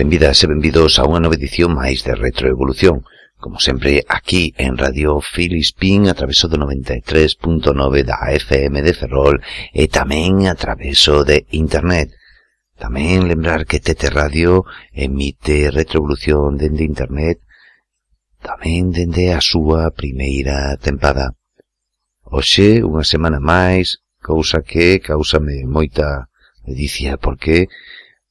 Benvidas e benvidos a unha nova edición máis de Retroevolución, como sempre aquí en Radio Filispín a traveso do 93.9 da FM de Ferrol e tamén a traveso de Internet. Tamén lembrar que Tete Radio emite Retroevolución dende Internet tamén dende a súa primeira tempada. Oxe, unha semana máis, cousa que causame moita edicia porque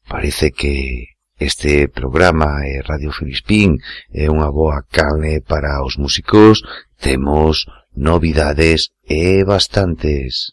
parece que Este programa é Radio Filispín, é unha boa cane para os músicos, temos novidades e bastantes.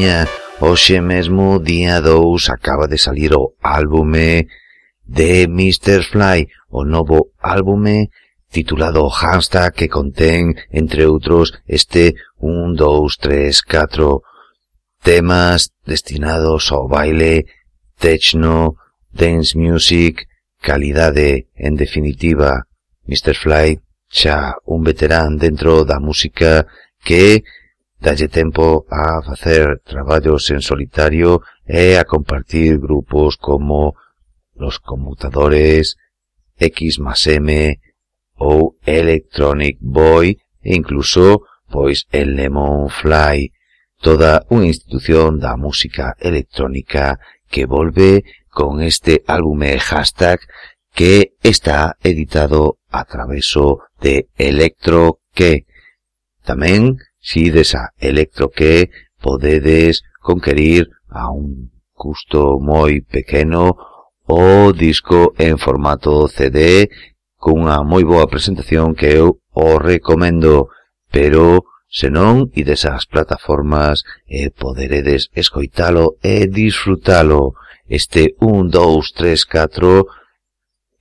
Mariña, hoxe mesmo día 2 acaba de salir o álbume de Mr. Fly, o novo álbume titulado Hashtag que contén, entre outros, este 1, 2, 3, 4 temas destinados ao baile, techno, dance music, calidade, en definitiva, Mr. Fly, xa un veterán dentro da música que dalle tempo a facer traballos en solitario e a compartir grupos como los conmutadores, X más M ou Electronic Boy e incluso pois el Lemon Fly, toda unha institución da música electrónica que volve con este álbume hashtag que está editado a traveso de Electro que tamén si desa electro que podedes conquerir a un custo moi pequeno o disco en formato CD cunha moi boa presentación que eu o recomendo, pero senón ides ás plataformas e poderedes escoitalo e disfrutalo. Este 1, 2, 3, 4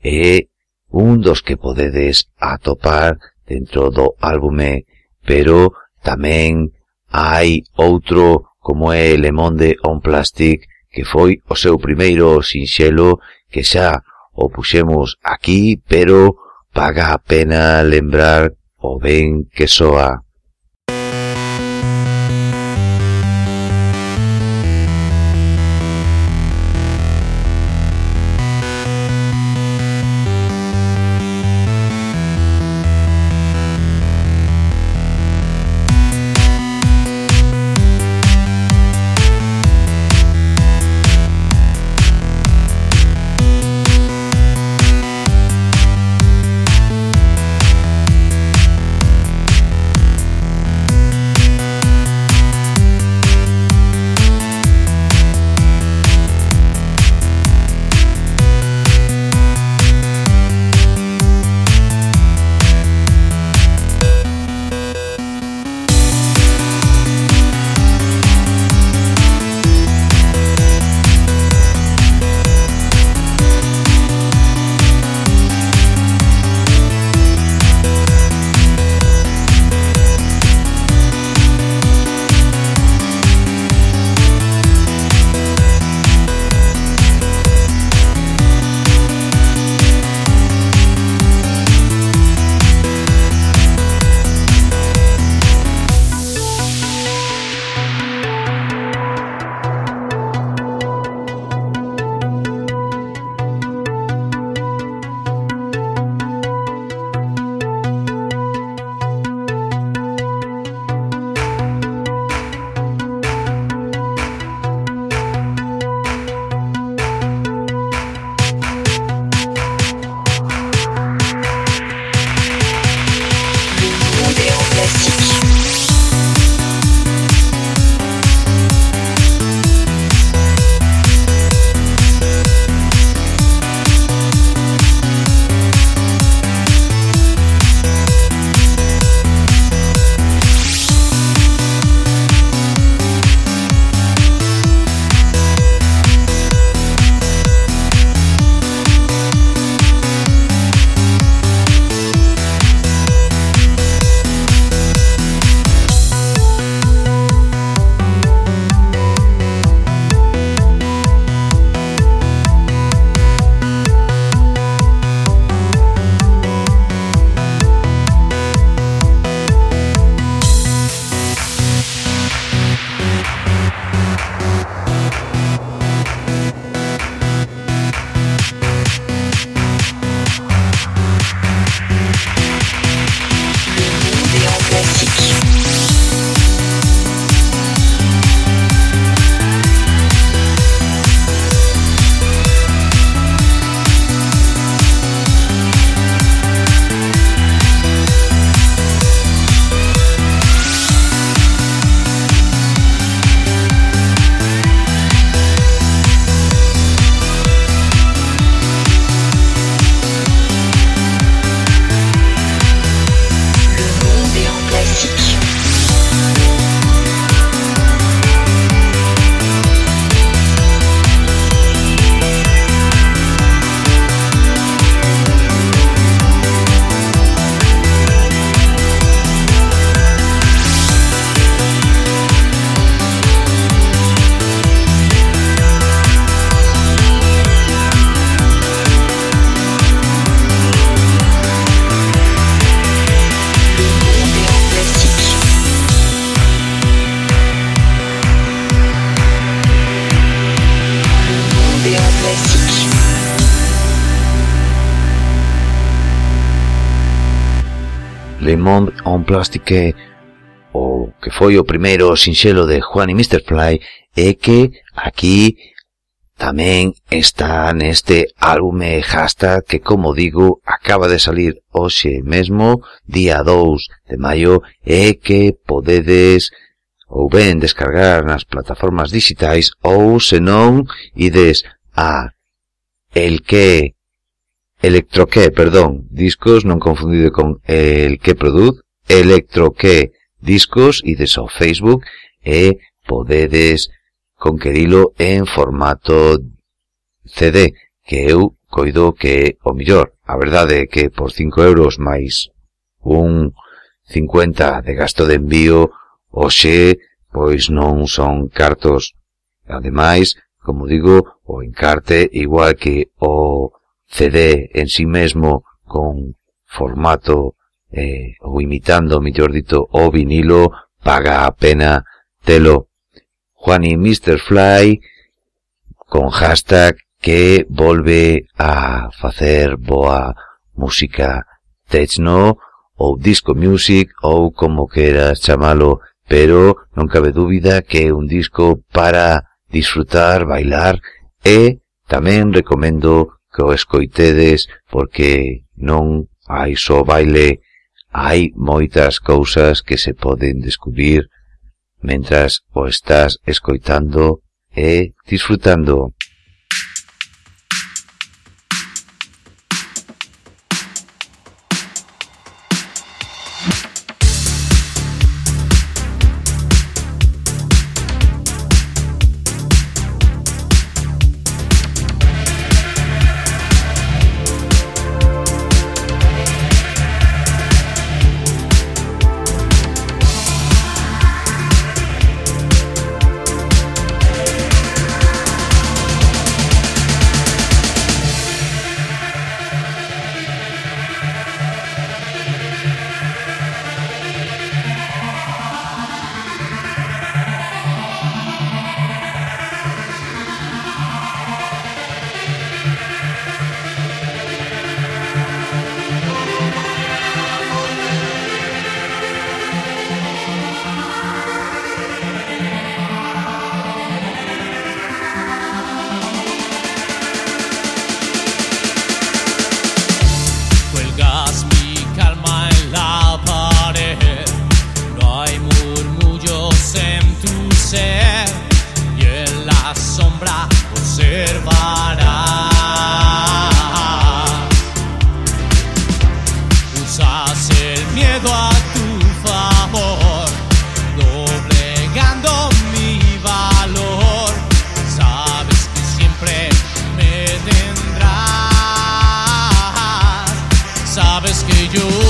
é un dos que podedes atopar dentro do álbume, pero Tamén hai outro como é Le Monde on Plastic, que foi o seu primeiro sinxelo que xa o puxemos aquí, pero paga a pena lembrar o ben que soa. Le Monde en Plastique o que foi o primeiro sinxelo de Juan y Mr. Fly é que aquí tamén está neste álbume Hashtag que, como digo, acaba de salir hoxe mesmo, día 2 de maio, e que podedes ou ben descargar nas plataformas digitais ou, senón, ides a el que Electroque, perdón, discos non confundido con el que produz, Electroque discos e des ao Facebook e podedes conquerilo en formato CD, que eu coido que é o millor. A verdade é que por 5 euros máis un 50 de gasto de envío, oxe, pois non son cartos. Ademais, como digo, o encarte igual que o CD en sí mesmo con formato eh, ou imitando, mellor dito, o vinilo, paga a pena telo. Juan y Mr. Fly con hashtag que volve a facer boa música techno ou disco music ou como queras chamalo, pero non cabe dúbida que é un disco para disfrutar, bailar e tamén recomendo que o escoitedes porque non hai só baile, hai moitas cousas que se poden descubrir mentras o estás escoitando e disfrutando. yo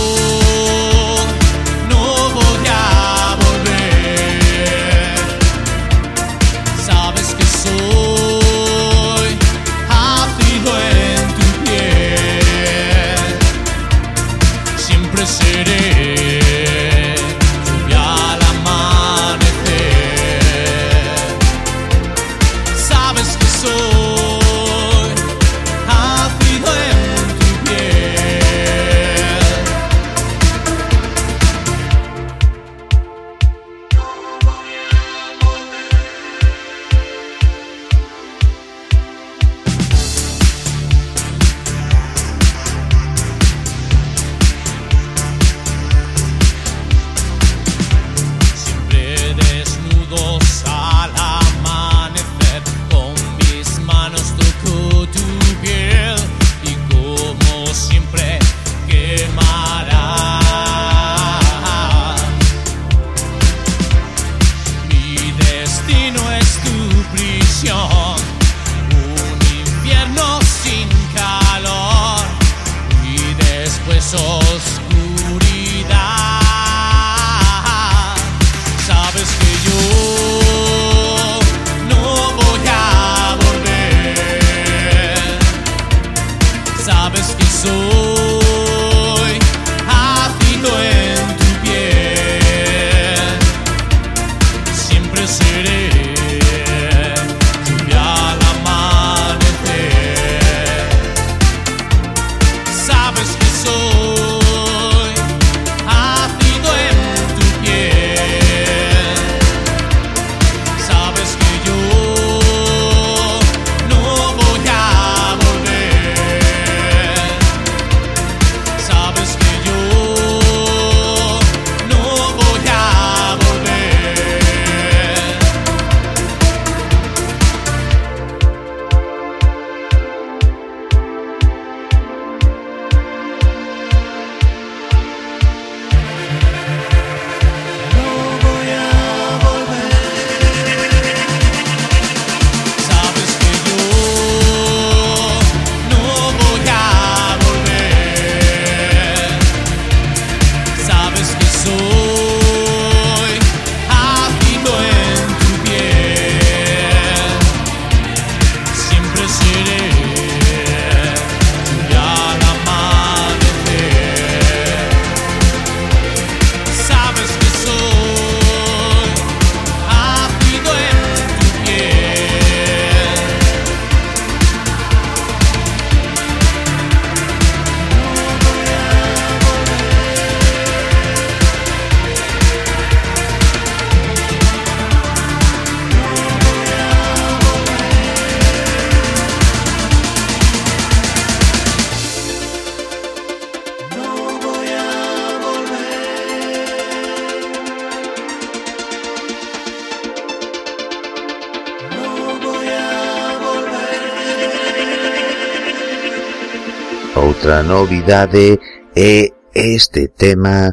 outra novidade é este tema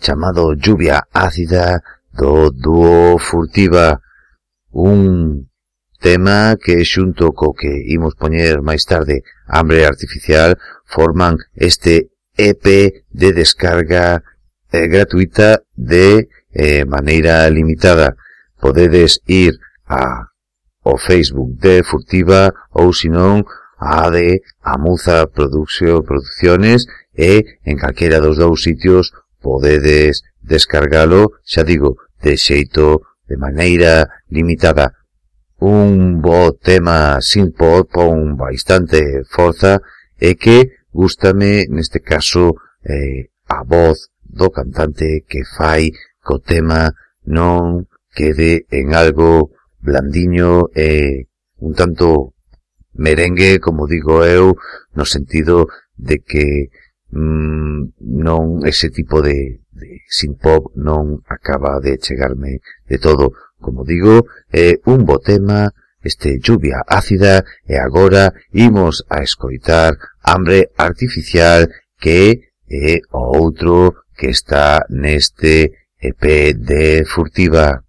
chamado Lluvia Ácida do dúo Furtiva. Un tema que xunto co que imos poñer máis tarde Hambre Artificial forman este EP de descarga eh, gratuita de eh, maneira limitada. Podedes ir a o Facebook de Furtiva ou sinón a ADE, Amuza Muza Producciones e en calquera dos dous sitios podedes descargalo, xa digo, de xeito, de maneira limitada. Un bo tema sin pop pon bastante forza e que gustame neste caso eh, a voz do cantante que fai co tema non quede en algo blandiño e un tanto merengue, como digo eu, no sentido de que mm, non ese tipo de, de synth-pop non acaba de chegarme de todo. Como digo, é un bo tema, este lluvia ácida, e agora imos a escoitar Hambre Artificial, que é o outro que está neste EP de Furtiva.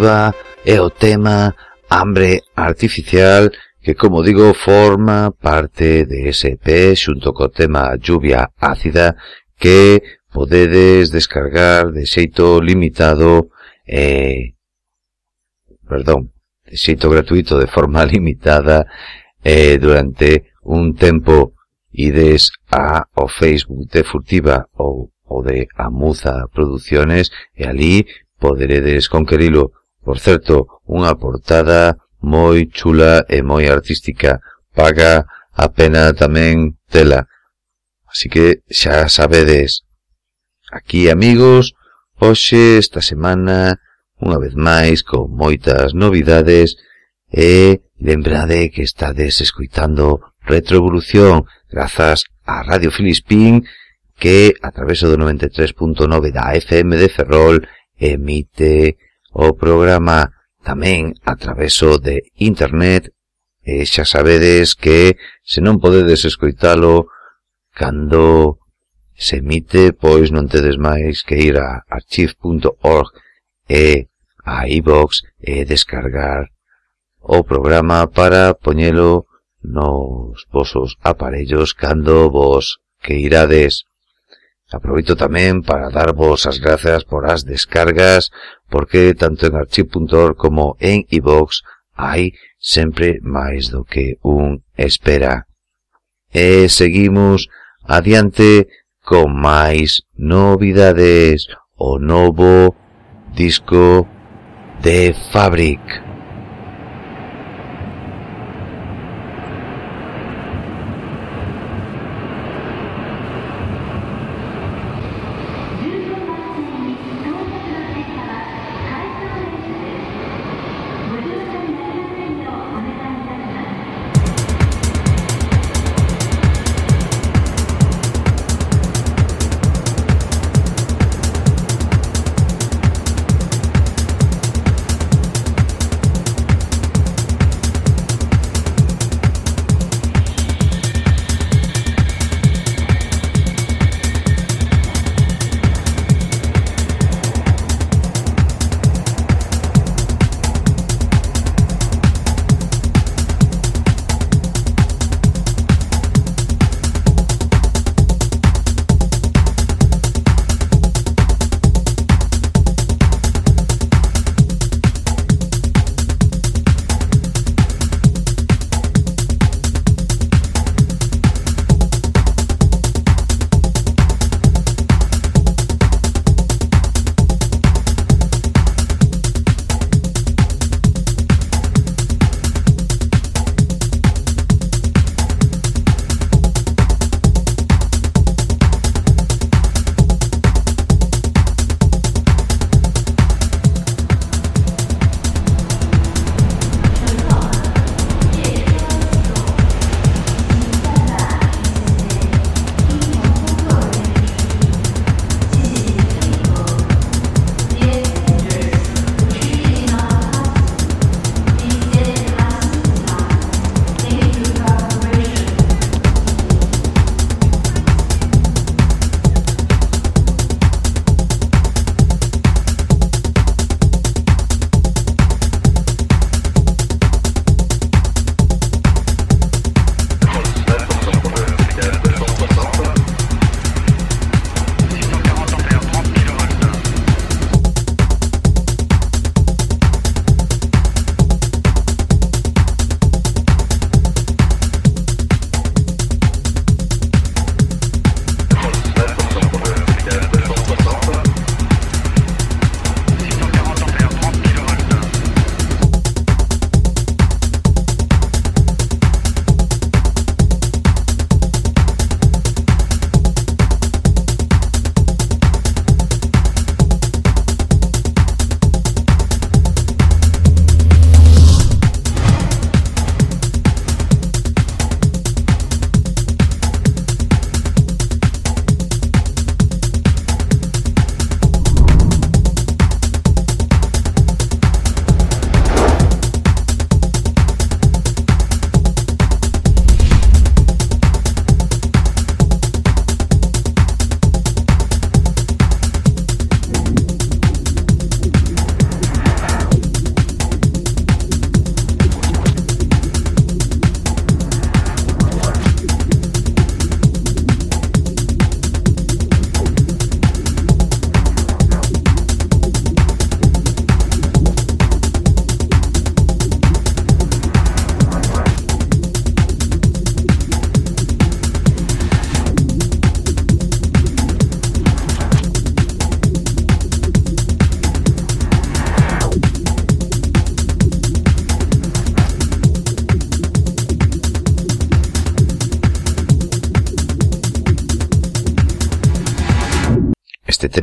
exclusiva é o tema Hambre Artificial que, como digo, forma parte de SP xunto co tema Lluvia Ácida que podedes descargar de xeito limitado eh, perdón, de xeito gratuito de forma limitada eh, durante un tempo ides a o Facebook de Furtiva ou o de Amuza Producciones e ali poderedes conquerilo. Por certo, unha portada moi chula e moi artística. Paga a pena tamén tela. Así que xa sabedes. Aquí, amigos, hoxe, esta semana, unha vez máis, con moitas novidades, e lembrade que estades escuitando Retroevolución grazas a Radio Filispín, que, a través do 93.9 da FM de Ferrol, emite O programa tamén a traveso de internet e xa sabedes que se non podedes escoitalo cando se emite pois non tedes máis que ir a archive.org e a iVox e descargar o programa para poñelo nos vosos aparellos cando vos que irades. Aproveito tamén para darvos as grazas por as descargas, porque tanto en archive.org como en iVox hai sempre máis do que un espera. E seguimos adiante con máis novidades o novo disco de Fabric.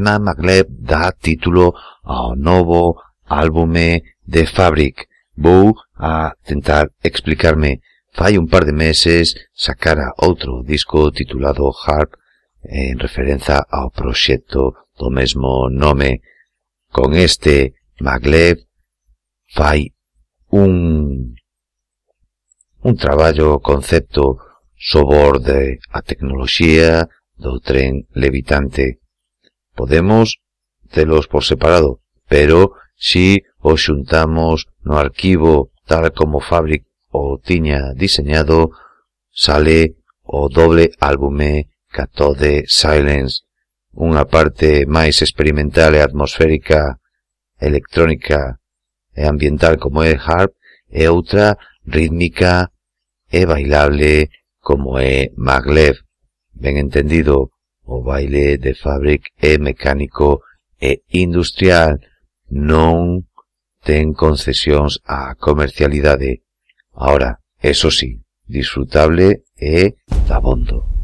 Salma Maglev dá título ao novo álbume de Fabric. Vou a tentar explicarme. Fai un par de meses sacara outro disco titulado Harp en referenza ao proxecto do mesmo nome. Con este Maglev fai un un traballo concepto soborde a tecnoloxía do tren levitante podemos telos por separado, pero si os xuntamos no arquivo tal como Fabric o tiña diseñado, sale o doble álbume Catode Silence, unha parte máis experimental e atmosférica, electrónica e ambiental como é Harp, e outra rítmica e bailable como é Maglev. Ben entendido, O baile de Fabric é mecánico e industrial, non ten concesións á comercialidade. Ahora, eso sí, disfrutable e dabondo.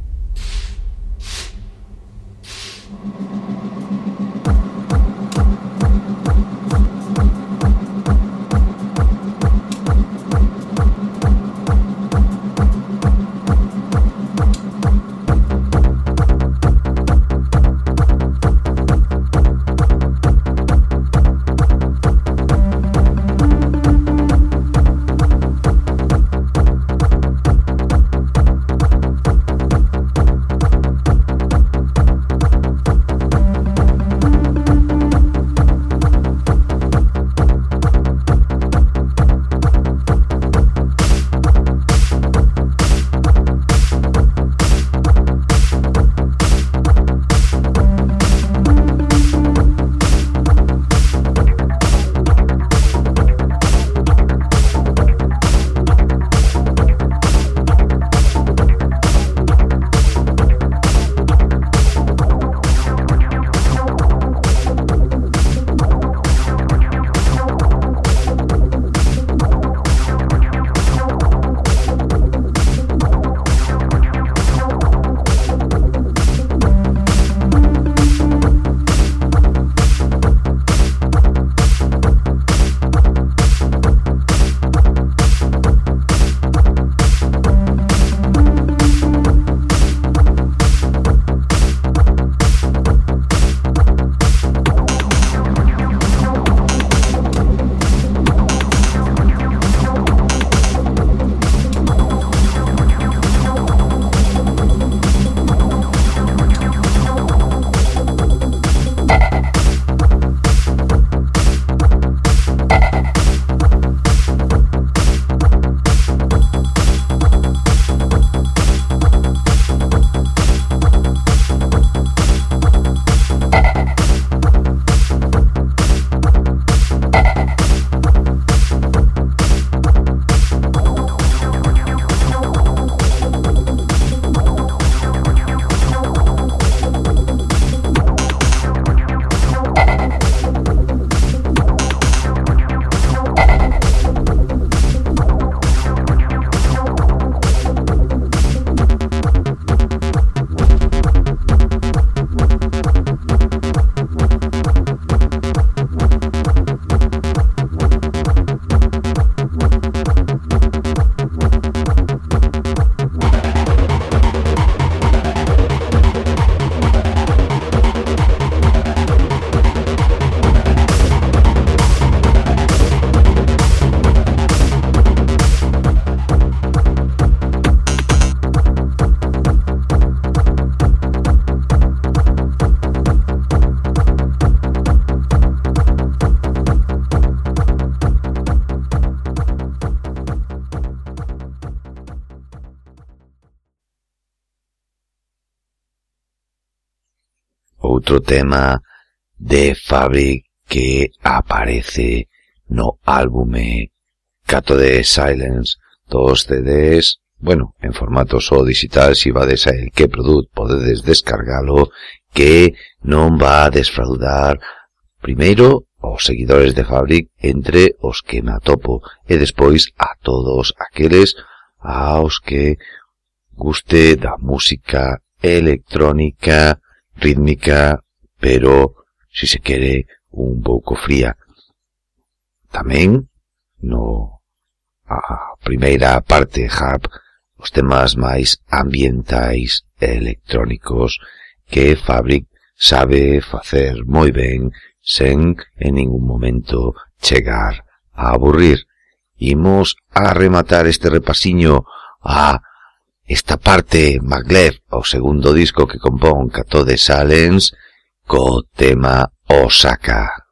tema de Fabric que aparece no álbume Cato de Silence, dos CDs, bueno, en formato só digital, si vades a el que produt podedes descargalo, que non va a desfraudar primeiro os seguidores de Fabric entre os que me atopo e despois a todos aqueles aos que guste da música electrónica, rítmica pero, si se quere, un pouco fría. Tamén, no a primeira parte Hub, os temas máis ambientais e electrónicos que Fabric sabe facer moi ben sen en ningún momento chegar a aburrir. Imos a rematar este repasiño a esta parte Maglev, o segundo disco que compón Cato de Salens, Kotema Osaka.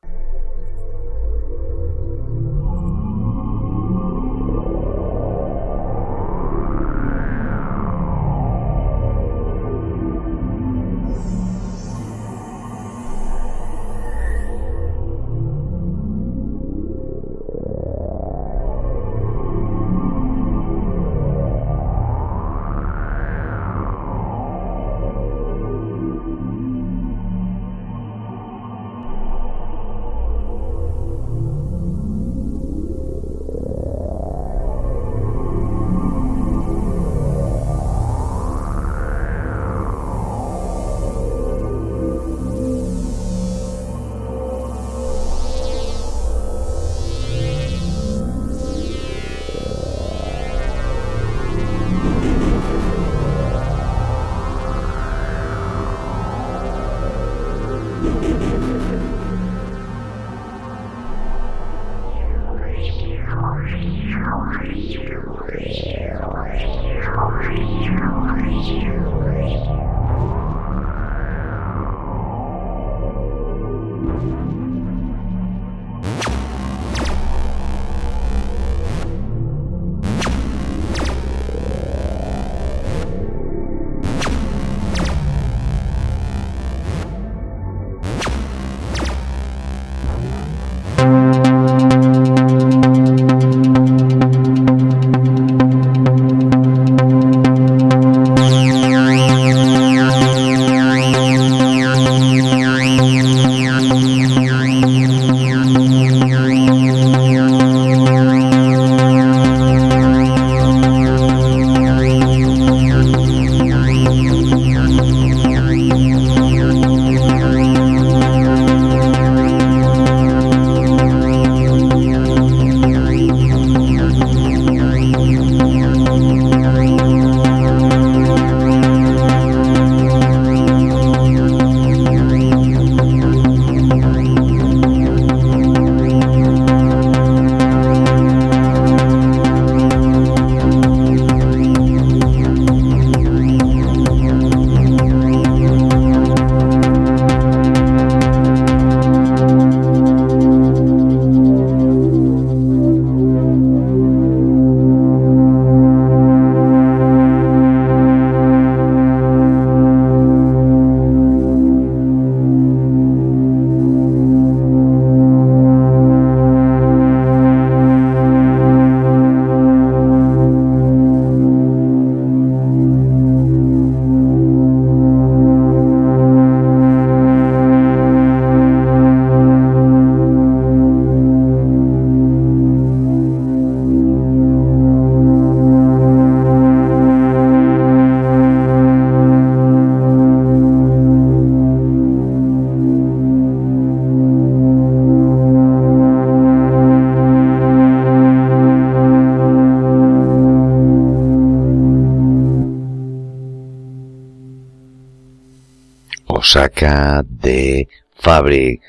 saca de Fabric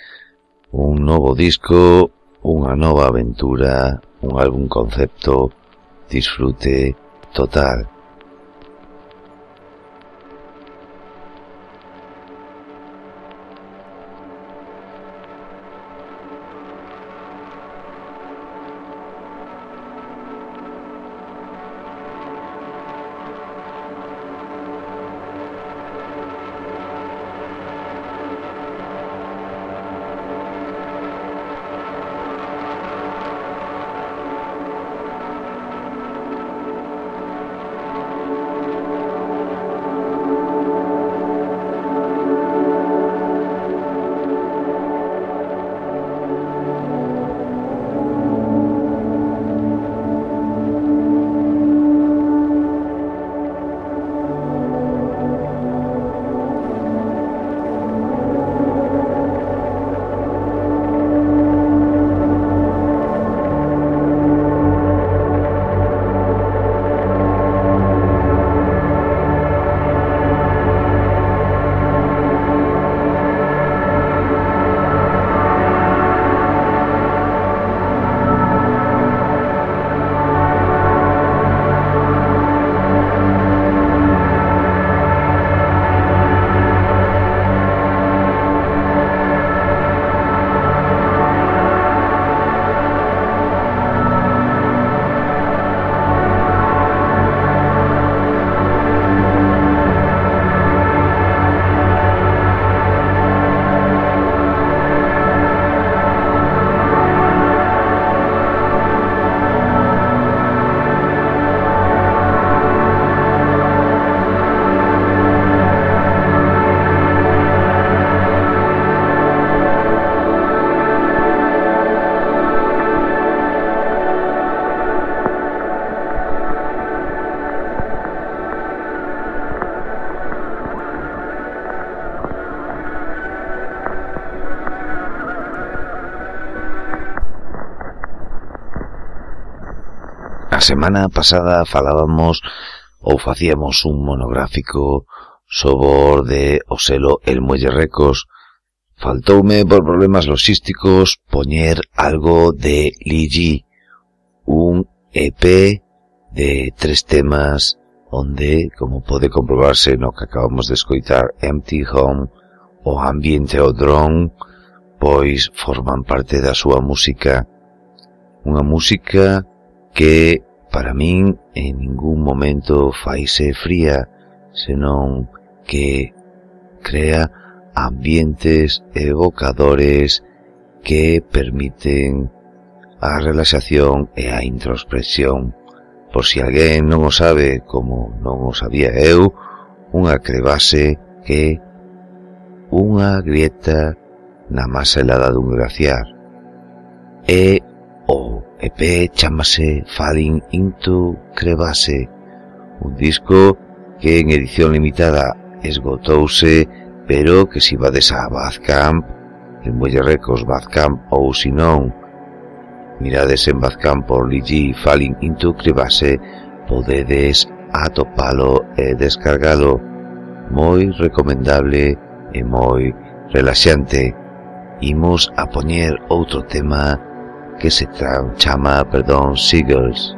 un novo disco, unha nova aventura, un álbum concepto, disfrute total. Pasada falábamos ou facíamos un monográfico sobre de o selo El Muelle Recos. Faltoume por problemas logísticos poñer algo de Ligi, un EP de tres temas onde, como pode comprobarse no que acabamos de escoitar Empty Home, o ambiente o drone, pois forman parte da súa música. Unha música que, Para min, en ningún momento faise fría, senón que crea ambientes evocadores que permiten a relaxación e a introspección. Por si alguén non o sabe, como non o sabía eu, unha crevase que unha grieta na masa helada dun glaciar. É EP chamase Falling Into Crevase, un disco que en edición limitada esgotouse, pero que se vades a Bazcamp, en Muelle Records Bazcamp ou sinón, mirades en Bazcamp por Ligi Falling Into Crevase, podedes atopalo e descargalo, moi recomendable e moi relaxante. Imos a poñer outro tema que se chama, perdón, Seagulls.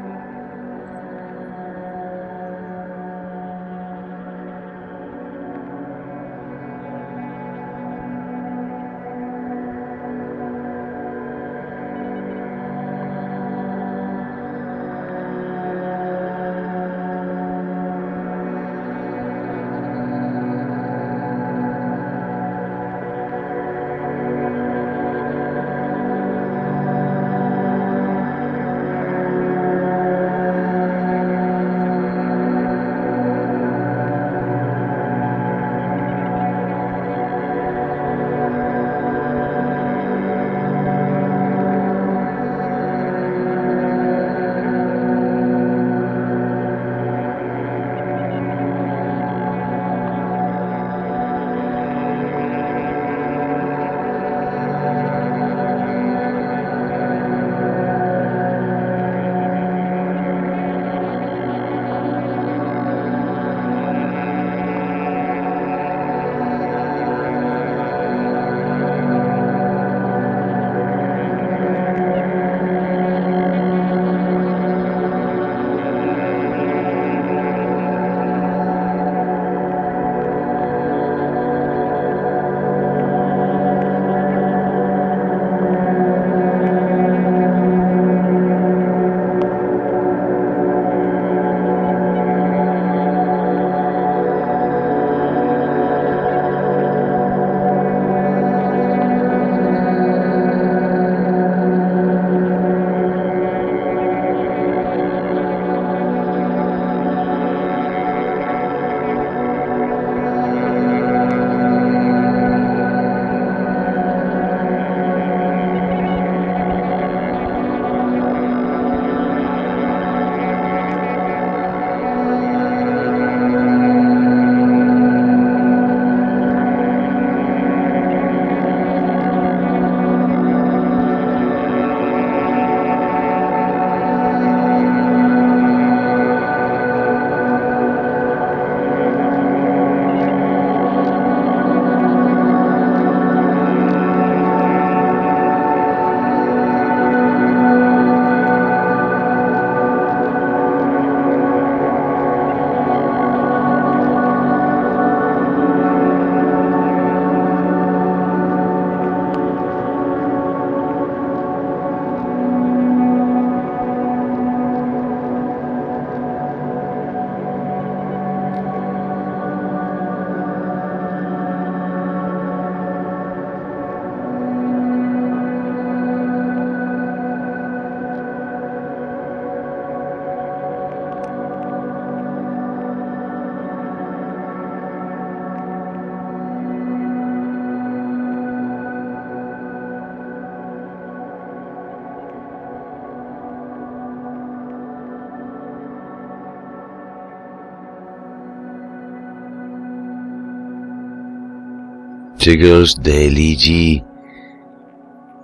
Chicos de L.E.G.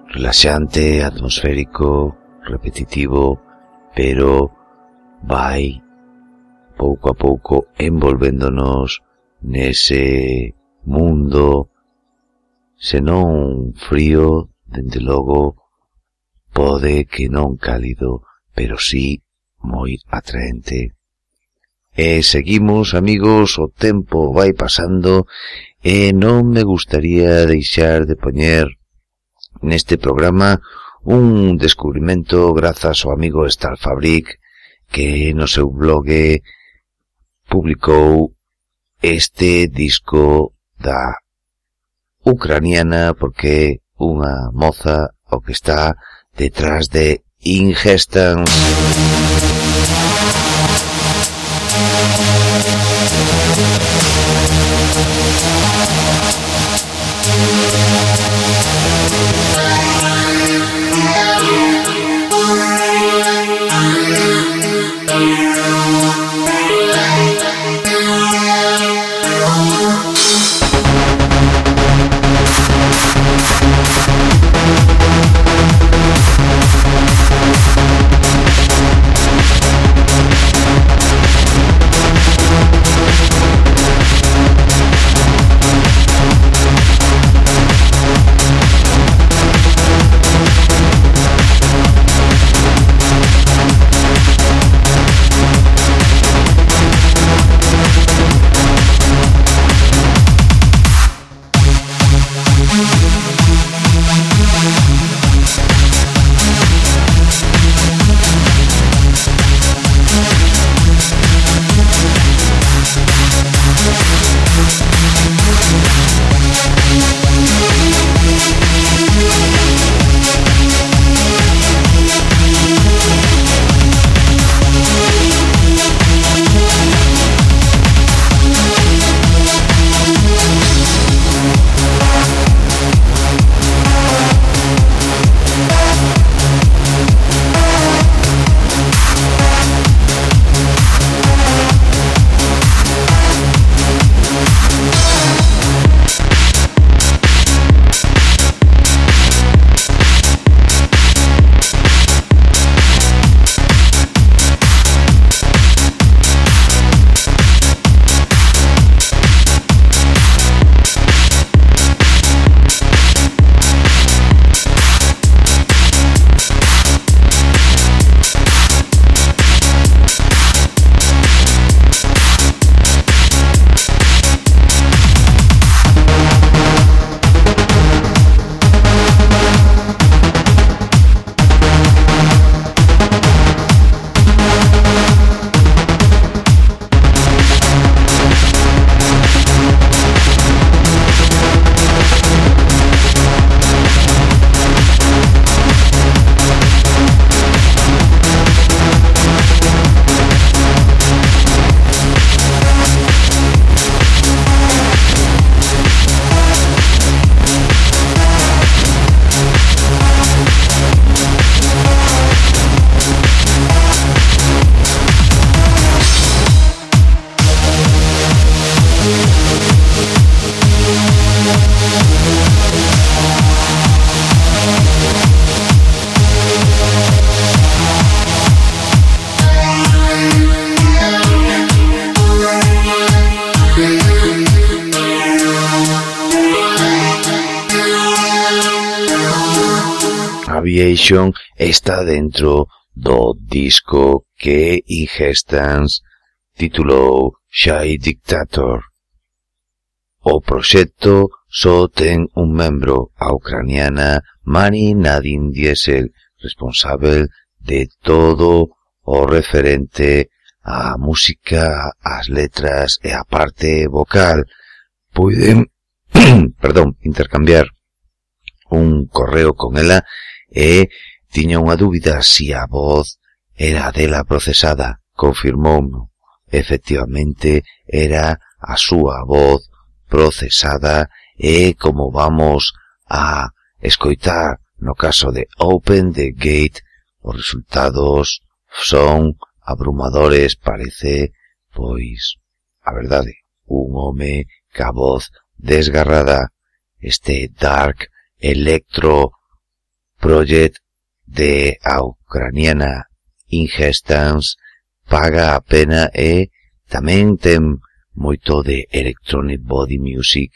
Relaxante, atmosférico, repetitivo, pero vai pouco a pouco envolvéndonos nese mundo senón frío, dende logo, pode que non cálido, pero sí moi atraente. E seguimos, amigos, o tempo vai pasando e non me gustaría deixar de poñer neste programa un descubrimento grazas ao amigo Starfabric que no seu blog publicou este disco da ucraniana porque unha moza o que está detrás de Ingestan. Aviation está dentro do disco que Ingestans titulou Shy Dictator. O proxecto só ten un membro, a ucraniana Mani Nadine Diesel, responsável de todo o referente á música, ás letras e á parte vocal. Poden, perdón, intercambiar un correo con ela e tiña unha dúbida si a voz era dela procesada. Confirmouno. Efectivamente, era a súa voz procesada e como vamos a escoitar no caso de Open the Gate, os resultados son abrumadores, parece, pois, a verdade, un home ca voz desgarrada, este dark electro Project de a ucraniana Ingestance paga a pena e tamén ten moito de electronic body music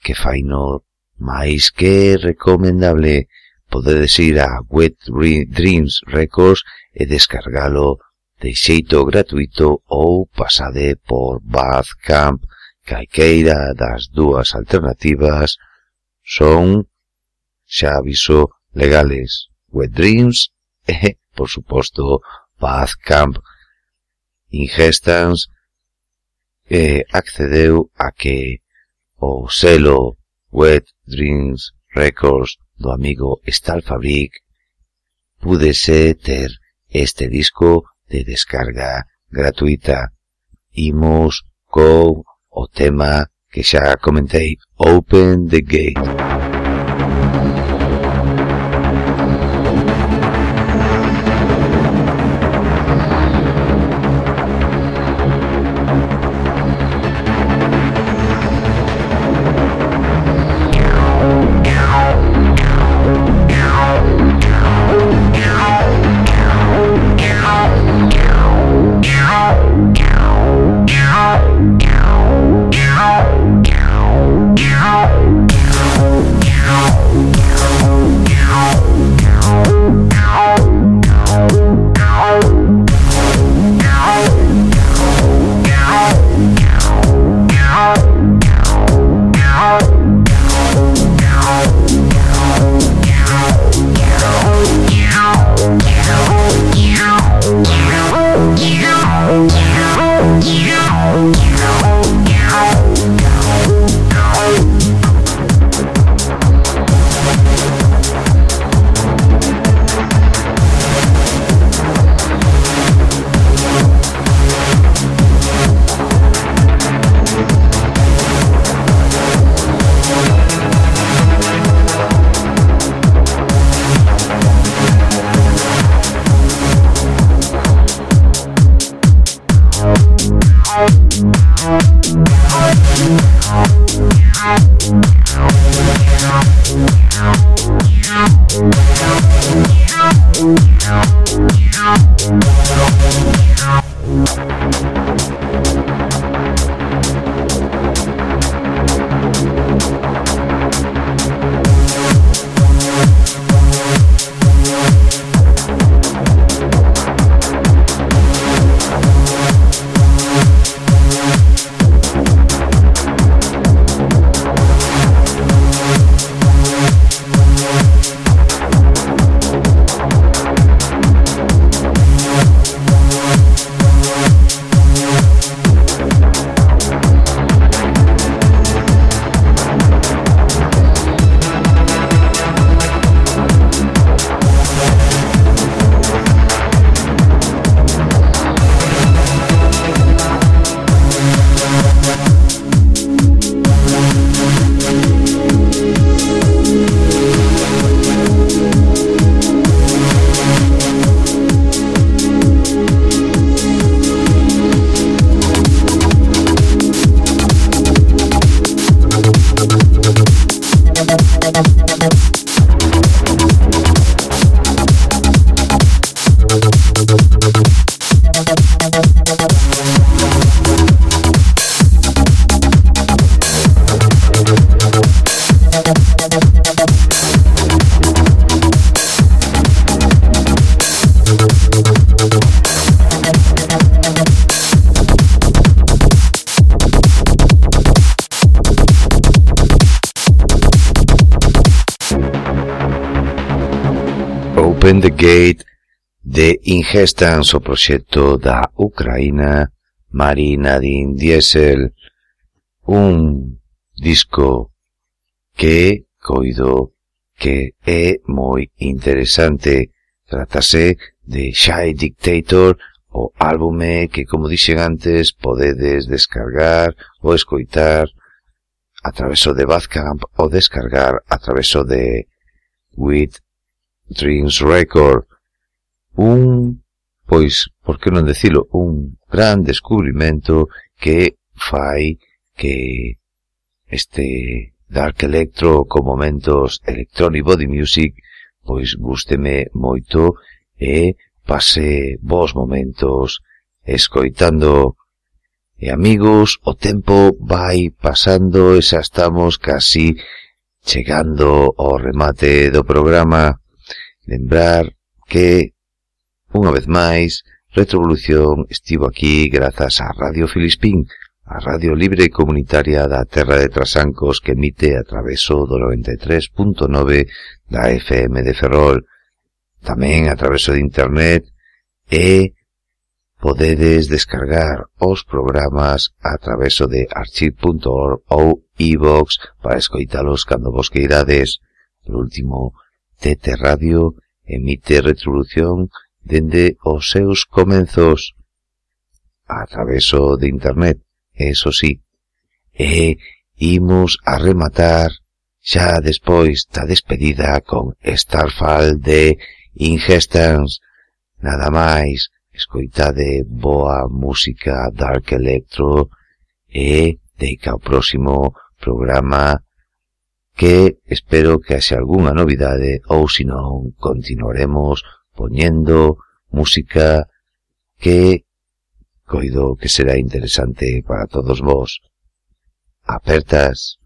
que fai no máis que recomendable podedes ir a Wet Dreams Records e descargalo de xeito gratuito ou pasade por Bathcamp. Caiqueira das dúas alternativas son xa aviso Legales, Wet Dreams e, por suposto, Path Camp. Ingestans e eh, accedeu a que o selo Wet Dreams Records do amigo Stal Fabric pudese ter este disco de descarga gratuita. Imos co o tema que xa comentei, Open the Gate. Gate de Ingestan o proxecto da Ucraína Marina Din Diesel, un disco que coido que é moi interesante. Tratase de Shy Dictator, o álbume que, como dixen antes, podedes descargar ou escoitar a traveso de Bandcamp ou descargar a traveso de With Dreams Record. Un, pois, por que non decilo, un gran descubrimento que fai que este Dark Electro con momentos Electronic Body Music pois gústeme moito e pase vos momentos escoitando E amigos, o tempo vai pasando e xa estamos casi chegando ao remate do programa. Lembrar que, unha vez máis, Retrovolución estivo aquí grazas a Radio Filispín, a radio libre e comunitaria da Terra de Trasancos que emite a traveso do 93.9 da FM de Ferrol, tamén a traveso de internet e podedes descargar os programas a traveso de archive.org ou iVox e para escoitalos cando vos queirades. Por último, TT Radio emite retribución dende os seus comenzos a traveso de internet, eso sí. E imos a rematar xa despois da despedida con Starfall de Ingestans. Nada máis, escoitade boa música Dark Electro e deica o próximo programa que espero que haxe algunha novidade ou se non continuaremos poñendo música que coido que será interesante para todos vos. Apertas.